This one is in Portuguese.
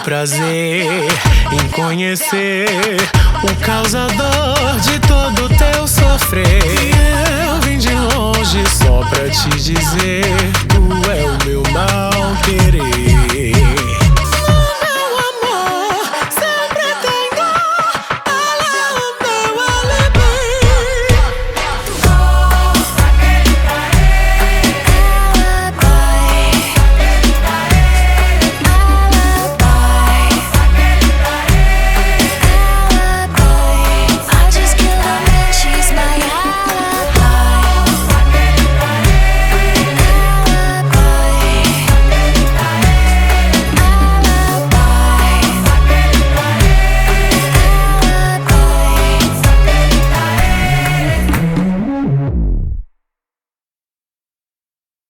prazer em conhecer o causador de todo teu sofrer. Eu vim de longe só pra te dizer: tu é o meu mal.